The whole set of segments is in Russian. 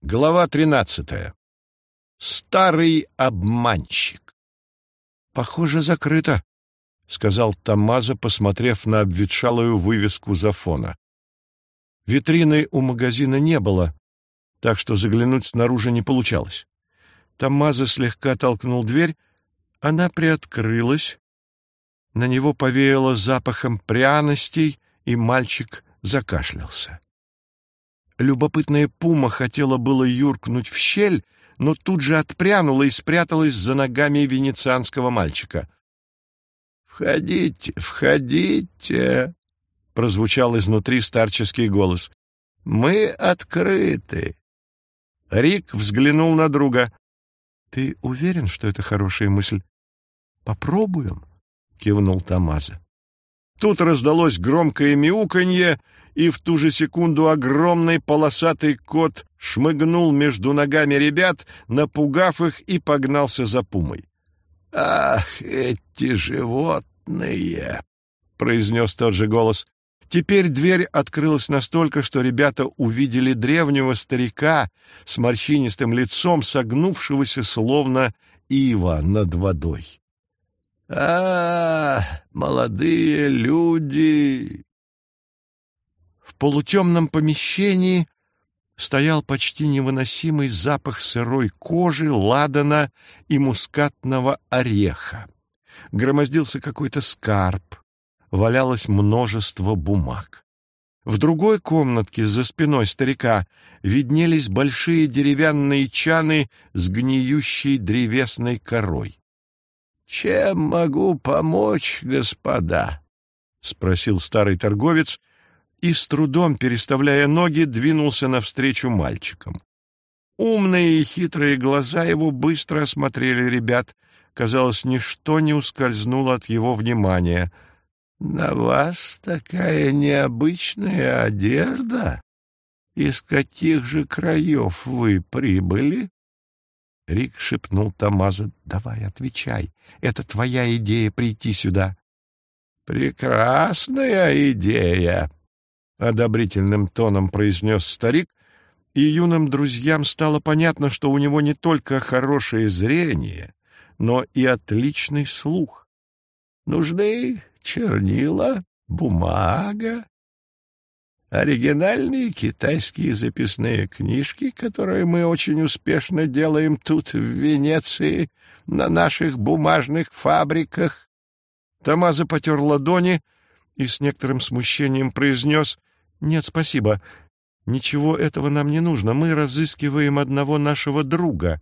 Глава тринадцатая. Старый обманщик. «Похоже, закрыто», — сказал Тамаза, посмотрев на обветшалую вывеску зафона. Витрины у магазина не было, так что заглянуть снаружи не получалось. Тамаза слегка толкнул дверь, она приоткрылась, на него повеяло запахом пряностей, и мальчик закашлялся. Любопытная пума хотела было юркнуть в щель, но тут же отпрянула и спряталась за ногами венецианского мальчика. «Входите, входите!» — прозвучал изнутри старческий голос. «Мы открыты!» Рик взглянул на друга. «Ты уверен, что это хорошая мысль?» «Попробуем», — кивнул Тамаза. Тут раздалось громкое мяуканье, и в ту же секунду огромный полосатый кот шмыгнул между ногами ребят, напугав их и погнался за пумой. «Ах, эти животные!» — произнес тот же голос. Теперь дверь открылась настолько, что ребята увидели древнего старика с морщинистым лицом, согнувшегося словно ива над водой. «А, молодые люди!» Полутемном помещении стоял почти невыносимый запах сырой кожи, ладана и мускатного ореха. Громоздился какой-то скарб, валялось множество бумаг. В другой комнатке за спиной старика виднелись большие деревянные чаны с гниющей древесной корой. — Чем могу помочь, господа? — спросил старый торговец, и, с трудом переставляя ноги, двинулся навстречу мальчикам. Умные и хитрые глаза его быстро осмотрели ребят. Казалось, ничто не ускользнуло от его внимания. — На вас такая необычная одежда? Из каких же краев вы прибыли? Рик шепнул Тамазу. — Давай, отвечай. Это твоя идея прийти сюда. — Прекрасная идея, — одобрительным тоном произнес старик, и юным друзьям стало понятно, что у него не только хорошее зрение, но и отличный слух. Нужны чернила, бумага, оригинальные китайские записные книжки, которые мы очень успешно делаем тут, в Венеции, на наших бумажных фабриках. Тамаза потер ладони и с некоторым смущением произнес «Нет, спасибо. Ничего этого нам не нужно. Мы разыскиваем одного нашего друга».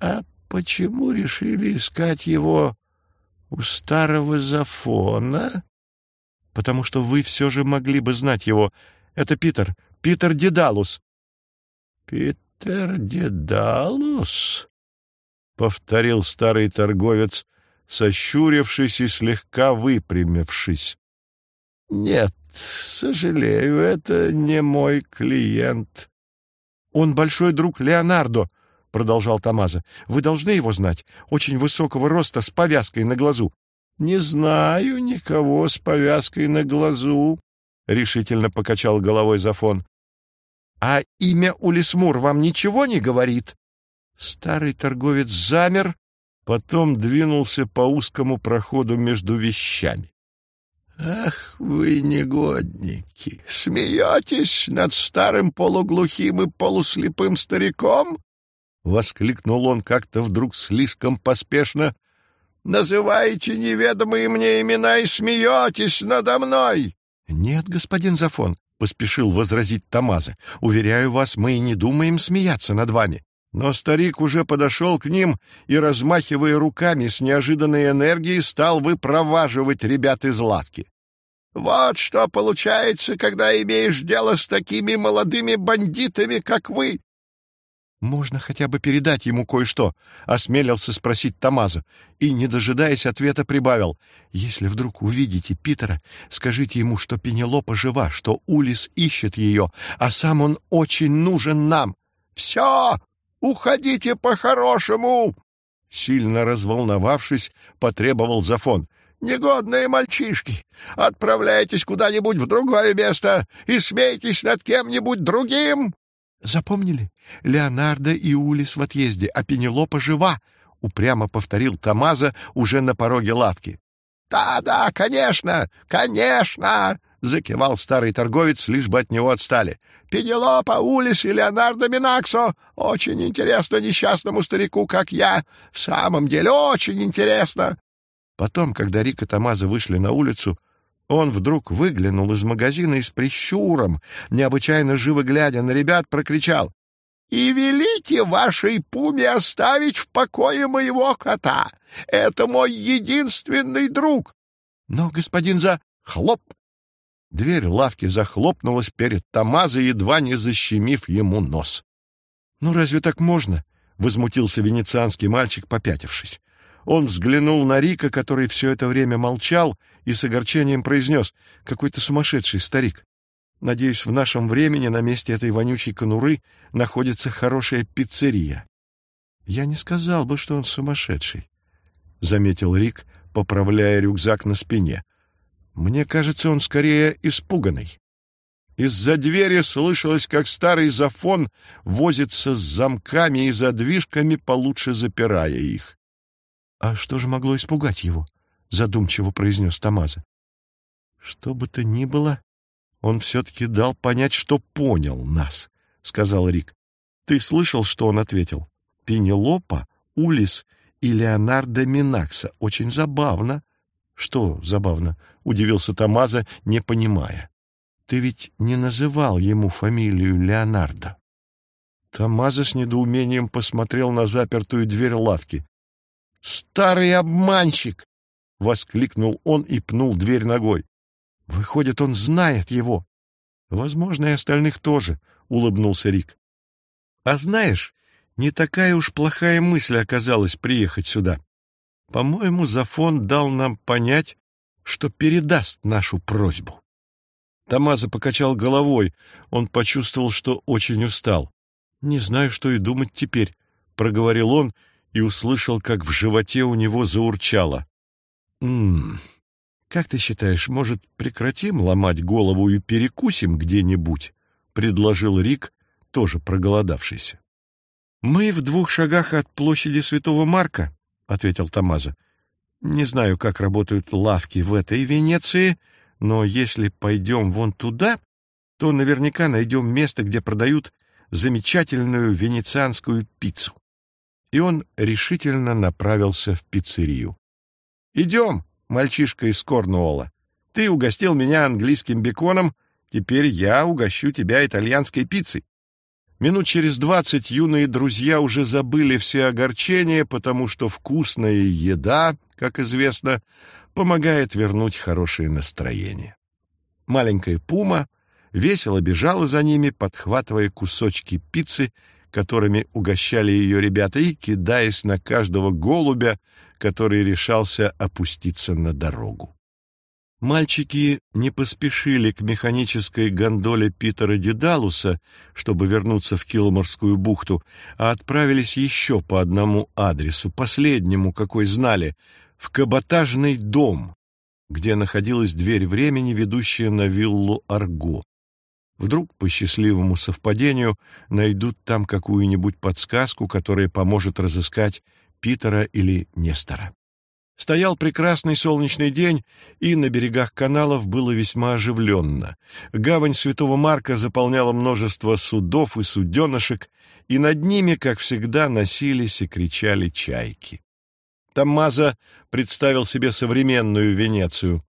«А почему решили искать его у старого Зафона?» «Потому что вы все же могли бы знать его. Это Питер. Питер Дедалус». «Питер Дедалус?» — повторил старый торговец, сощурившись и слегка выпрямившись. «Нет, сожалею, это не мой клиент». «Он большой друг Леонардо», — продолжал Тамаза. «Вы должны его знать. Очень высокого роста, с повязкой на глазу». «Не знаю никого с повязкой на глазу», — решительно покачал головой Зафон. «А имя Улисмур вам ничего не говорит?» Старый торговец замер, потом двинулся по узкому проходу между вещами. «Ах вы, негодники! Смеетесь над старым полуглухим и полуслепым стариком?» — воскликнул он как-то вдруг слишком поспешно. «Называете неведомые мне имена и смеетесь надо мной!» «Нет, господин Зафон», — поспешил возразить Тамаза. «Уверяю вас, мы и не думаем смеяться над вами». Но старик уже подошел к ним и, размахивая руками с неожиданной энергией, стал выпроваживать ребят из лавки. «Вот что получается, когда имеешь дело с такими молодыми бандитами, как вы!» «Можно хотя бы передать ему кое-что?» — осмелился спросить Тамаза. И, не дожидаясь ответа, прибавил. «Если вдруг увидите Питера, скажите ему, что Пенелопа жива, что Улис ищет ее, а сам он очень нужен нам». «Все! Уходите по-хорошему!» Сильно разволновавшись, потребовал Зафон. «Негодные мальчишки! Отправляйтесь куда-нибудь в другое место и смейтесь над кем-нибудь другим!» Запомнили? Леонардо и Улис в отъезде, а Пенелопа жива, — упрямо повторил Тамаза уже на пороге лавки. «Да, да, конечно, конечно!» — закивал старый торговец, лишь бы от него отстали. «Пенелопа, Улис и Леонардо Минаксо! Очень интересно несчастному старику, как я! В самом деле, очень интересно!» Потом, когда Рик и Тамаза вышли на улицу, он вдруг выглянул из магазина и с прищуром, необычайно живо глядя на ребят, прокричал «И велите вашей пуме оставить в покое моего кота! Это мой единственный друг!» Но господин за... Хлоп! Дверь лавки захлопнулась перед Тамазо, едва не защемив ему нос. «Ну разве так можно?» — возмутился венецианский мальчик, попятившись. Он взглянул на Рика, который все это время молчал, и с огорчением произнес «Какой-то сумасшедший старик». Надеюсь, в нашем времени на месте этой вонючей конуры находится хорошая пиццерия. Я не сказал бы, что он сумасшедший, — заметил Рик, поправляя рюкзак на спине. Мне кажется, он скорее испуганный. Из-за двери слышалось, как старый зафон возится с замками и задвижками, получше запирая их. А что же могло испугать его? задумчиво произнес Тамаза. Что бы то ни было, он все-таки дал понять, что понял нас, сказал Рик. Ты слышал, что он ответил? Пенелопа, Улис и Леонардо Минакса. Очень забавно. Что забавно? Удивился Тамаза, не понимая. Ты ведь не называл ему фамилию Леонардо. Тамаза с недоумением посмотрел на запертую дверь лавки. «Старый обманщик!» — воскликнул он и пнул дверь ногой. «Выходит, он знает его!» «Возможно, и остальных тоже», — улыбнулся Рик. «А знаешь, не такая уж плохая мысль оказалась приехать сюда. По-моему, Зафон дал нам понять, что передаст нашу просьбу». Тамаза покачал головой. Он почувствовал, что очень устал. «Не знаю, что и думать теперь», — проговорил он и услышал, как в животе у него заурчало. «М -м, как ты считаешь, может, прекратим ломать голову и перекусим где-нибудь?» — предложил Рик, тоже проголодавшийся. «Мы в двух шагах от площади Святого Марка», — ответил Тамаза. «Не знаю, как работают лавки в этой Венеции, но если пойдем вон туда, то наверняка найдем место, где продают замечательную венецианскую пиццу и он решительно направился в пиццерию. «Идем, мальчишка из Корнуолла. Ты угостил меня английским беконом, теперь я угощу тебя итальянской пиццей». Минут через двадцать юные друзья уже забыли все огорчения, потому что вкусная еда, как известно, помогает вернуть хорошее настроение. Маленькая пума весело бежала за ними, подхватывая кусочки пиццы которыми угощали ее ребята, и кидаясь на каждого голубя, который решался опуститься на дорогу. Мальчики не поспешили к механической гондоле Питера Дедалуса, чтобы вернуться в Килморскую бухту, а отправились еще по одному адресу, последнему, какой знали, в каботажный дом, где находилась дверь времени, ведущая на виллу Арго. Вдруг, по счастливому совпадению, найдут там какую-нибудь подсказку, которая поможет разыскать Питера или Нестора. Стоял прекрасный солнечный день, и на берегах каналов было весьма оживленно. Гавань Святого Марка заполняла множество судов и суденышек, и над ними, как всегда, носились и кричали чайки. Таммаза представил себе современную Венецию.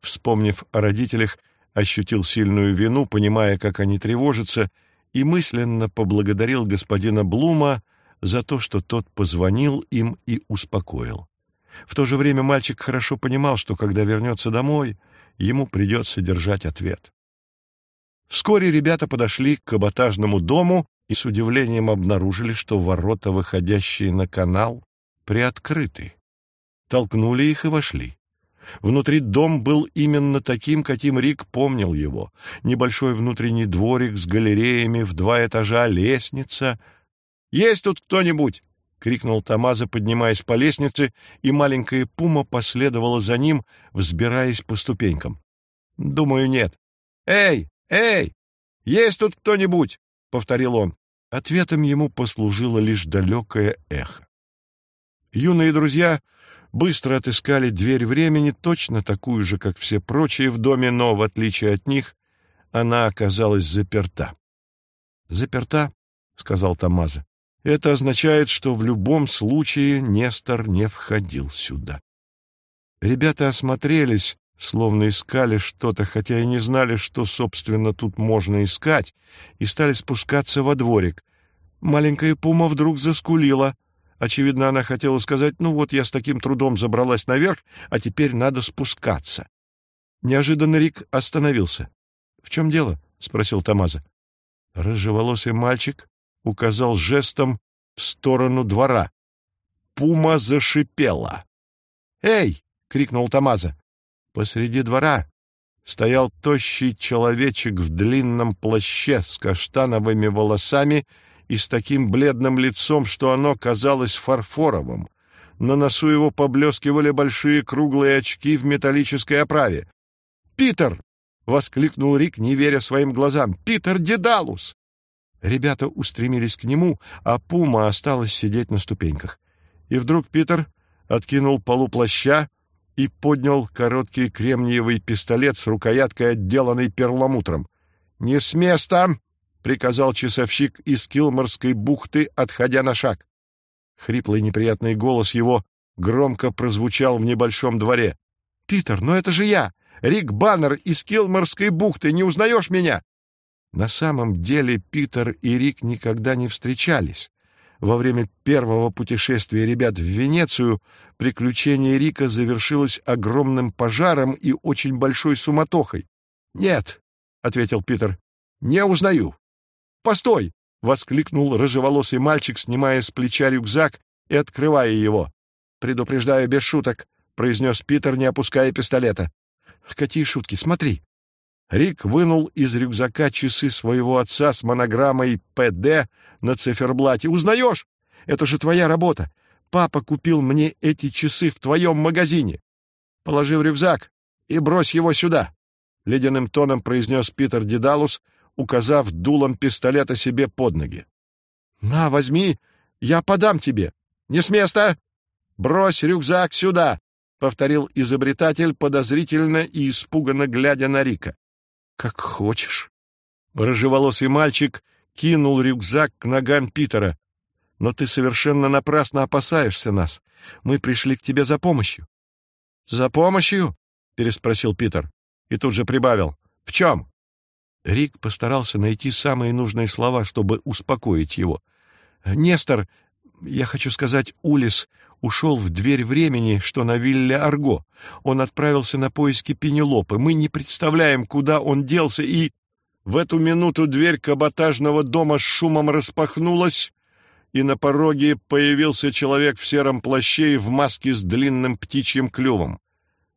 Вспомнив о родителях, ощутил сильную вину, понимая, как они тревожатся, и мысленно поблагодарил господина Блума за то, что тот позвонил им и успокоил. В то же время мальчик хорошо понимал, что когда вернется домой, ему придется держать ответ. Вскоре ребята подошли к каботажному дому и с удивлением обнаружили, что ворота, выходящие на канал, приоткрыты. Толкнули их и вошли. Внутри дом был именно таким, каким Рик помнил его. Небольшой внутренний дворик с галереями, в два этажа лестница. «Есть тут кто-нибудь?» — крикнул Тамаза, поднимаясь по лестнице, и маленькая пума последовала за ним, взбираясь по ступенькам. «Думаю, нет. Эй, эй! Есть тут кто-нибудь?» — повторил он. Ответом ему послужило лишь далекое эхо. Юные друзья быстро отыскали дверь времени, точно такую же, как все прочие в доме, но, в отличие от них, она оказалась заперта. «Заперта», — сказал Тамаза. «Это означает, что в любом случае Нестор не входил сюда». Ребята осмотрелись, словно искали что-то, хотя и не знали, что, собственно, тут можно искать, и стали спускаться во дворик. Маленькая пума вдруг заскулила. Очевидно, она хотела сказать, ну вот я с таким трудом забралась наверх, а теперь надо спускаться. Неожиданно Рик остановился. — В чем дело? — спросил Тамаза. Рыжеволосый мальчик указал жестом в сторону двора. Пума зашипела. «Эй!» — крикнул Тамаза. Посреди двора стоял тощий человечек в длинном плаще с каштановыми волосами и с таким бледным лицом, что оно казалось фарфоровым. На носу его поблескивали большие круглые очки в металлической оправе. «Питер!» — воскликнул Рик, не веря своим глазам. «Питер Дедалус!» Ребята устремились к нему, а Пума осталась сидеть на ступеньках. И вдруг Питер откинул полу плаща, и поднял короткий кремниевый пистолет с рукояткой, отделанной перламутром. «Не с места!» — приказал часовщик из Килморской бухты, отходя на шаг. Хриплый неприятный голос его громко прозвучал в небольшом дворе. «Питер, но это же я! Рик Баннер из Килморской бухты! Не узнаешь меня?» На самом деле Питер и Рик никогда не встречались. Во время первого путешествия ребят в Венецию приключение Рика завершилось огромным пожаром и очень большой суматохой. «Нет», — ответил Питер, — «не узнаю». «Постой!» — воскликнул рыжеволосый мальчик, снимая с плеча рюкзак и открывая его. «Предупреждаю без шуток», — произнес Питер, не опуская пистолета. «Какие шутки? Смотри!» Рик вынул из рюкзака часы своего отца с монограммой «ПД» на циферблате. «Узнаешь? Это же твоя работа. Папа купил мне эти часы в твоем магазине. Положи в рюкзак и брось его сюда», — ледяным тоном произнес Питер Дедалус, указав дулом пистолета себе под ноги. «На, возьми, я подам тебе. Не с места! Брось рюкзак сюда!» — повторил изобретатель, подозрительно и испуганно глядя на Рика как хочешь. Рыжеволосый мальчик кинул рюкзак к ногам Питера. Но ты совершенно напрасно опасаешься нас. Мы пришли к тебе за помощью. — За помощью? — переспросил Питер. И тут же прибавил. — В чем? Рик постарался найти самые нужные слова, чтобы успокоить его. — Нестор, я хочу сказать, Улис, ушел в дверь времени, что на вилле Арго. Он отправился на поиски Пенелопы. Мы не представляем, куда он делся, и... В эту минуту дверь каботажного дома с шумом распахнулась, и на пороге появился человек в сером плаще и в маске с длинным птичьим клювом.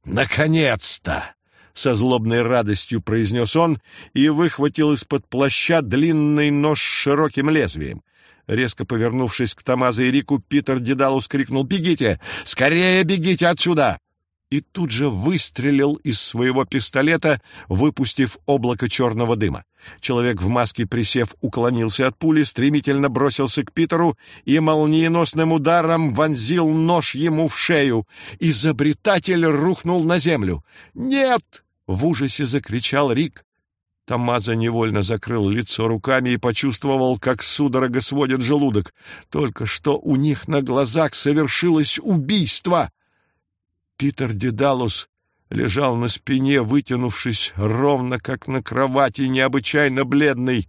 «Наконец-то!» — со злобной радостью произнес он и выхватил из-под плаща длинный нож с широким лезвием. Резко повернувшись к Тамаза и Рику, Питер Дедалус крикнул «Бегите! Скорее бегите отсюда!» И тут же выстрелил из своего пистолета, выпустив облако черного дыма. Человек в маске, присев, уклонился от пули, стремительно бросился к Питеру и молниеносным ударом вонзил нож ему в шею. Изобретатель рухнул на землю. «Нет!» — в ужасе закричал Рик. Тамаза невольно закрыл лицо руками и почувствовал, как судорога сводит желудок. Только что у них на глазах совершилось убийство. Питер Дедалус лежал на спине, вытянувшись ровно, как на кровати, необычайно бледный.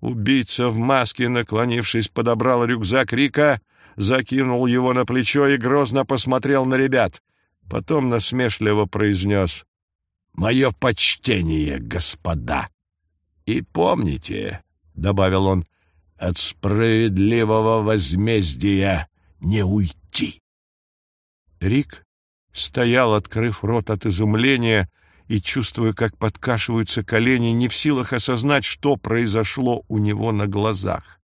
Убийца в маске, наклонившись, подобрал рюкзак Рика, закинул его на плечо и грозно посмотрел на ребят. Потом насмешливо произнес Мое почтение, господа. И помните, — добавил он, — от справедливого возмездия не уйти. Рик стоял, открыв рот от изумления и чувствуя, как подкашиваются колени, не в силах осознать, что произошло у него на глазах.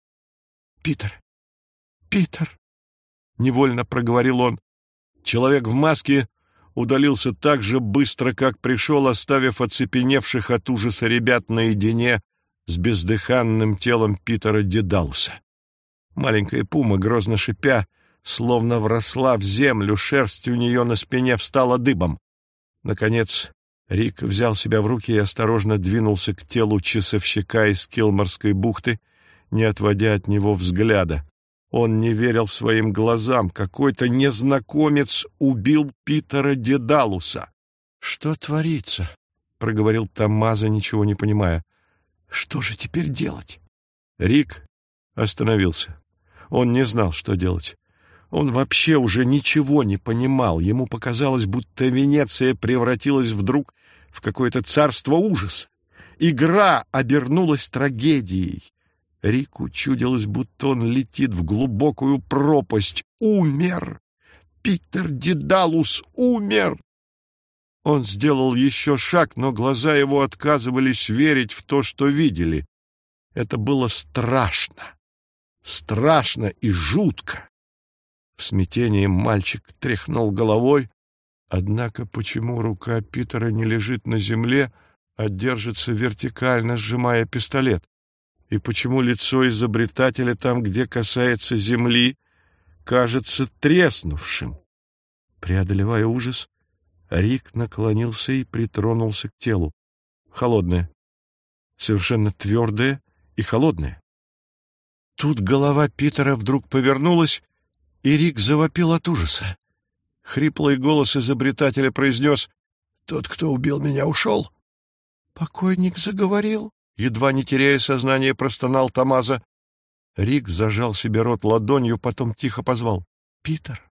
«Питер! Питер!» — невольно проговорил он. Человек в маске удалился так же быстро, как пришел, оставив оцепеневших от ужаса ребят наедине с бездыханным телом Питера Дедалуса. Маленькая пума, грозно шипя, словно вросла в землю, шерсть у нее на спине встала дыбом. Наконец Рик взял себя в руки и осторожно двинулся к телу часовщика из Килморской бухты, не отводя от него взгляда. Он не верил своим глазам. Какой-то незнакомец убил Питера Дедалуса. — Что творится? — проговорил Тамаза, ничего не понимая. — Что же теперь делать? Рик остановился. Он не знал, что делать. Он вообще уже ничего не понимал. Ему показалось, будто Венеция превратилась вдруг в какое-то царство ужаса. Игра обернулась трагедией. Рику чудилось, будто он летит в глубокую пропасть. Умер! Питер Дедалус умер! Он сделал еще шаг, но глаза его отказывались верить в то, что видели. Это было страшно. Страшно и жутко. В смятении мальчик тряхнул головой, однако почему рука Питера не лежит на земле, а держится вертикально, сжимая пистолет? И почему лицо изобретателя там, где касается земли, кажется треснувшим? Преодолевая ужас, Рик наклонился и притронулся к телу. Холодное. Совершенно твердое и холодное. Тут голова Питера вдруг повернулась, и Рик завопил от ужаса. Хриплый голос изобретателя произнес «Тот, кто убил меня, ушел». «Покойник заговорил», — едва не теряя сознание, простонал Тамаза. Рик зажал себе рот ладонью, потом тихо позвал «Питер».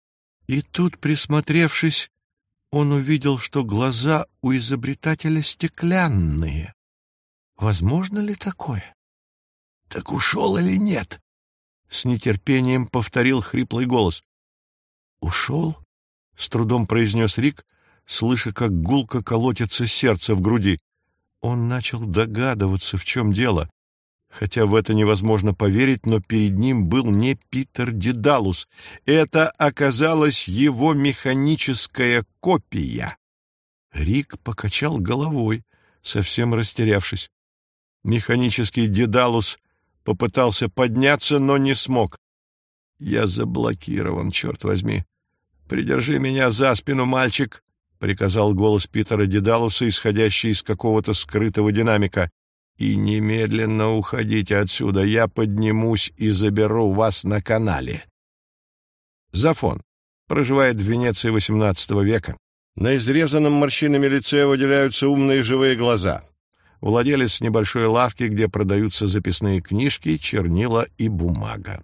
И тут, присмотревшись, он увидел, что глаза у изобретателя стеклянные. Возможно ли такое? — Так ушел или нет? С нетерпением повторил хриплый голос. «Ушел?» — с трудом произнес Рик, слыша, как гулко колотится сердце в груди. Он начал догадываться, в чем дело. Хотя в это невозможно поверить, но перед ним был не Питер Дедалус. Это оказалась его механическая копия. Рик покачал головой, совсем растерявшись. Механический Дедалус Попытался подняться, но не смог. Я заблокирован, черт возьми. Придержи меня за спину, мальчик, — приказал голос Питера Дедалуса, исходящий из какого-то скрытого динамика. И немедленно уходите отсюда, я поднимусь и заберу вас на канале. Зафон. Проживает в Венеции XVIII века. На изрезанном морщинами лице выделяются умные живые глаза владелец небольшой лавки, где продаются записные книжки, чернила и бумага.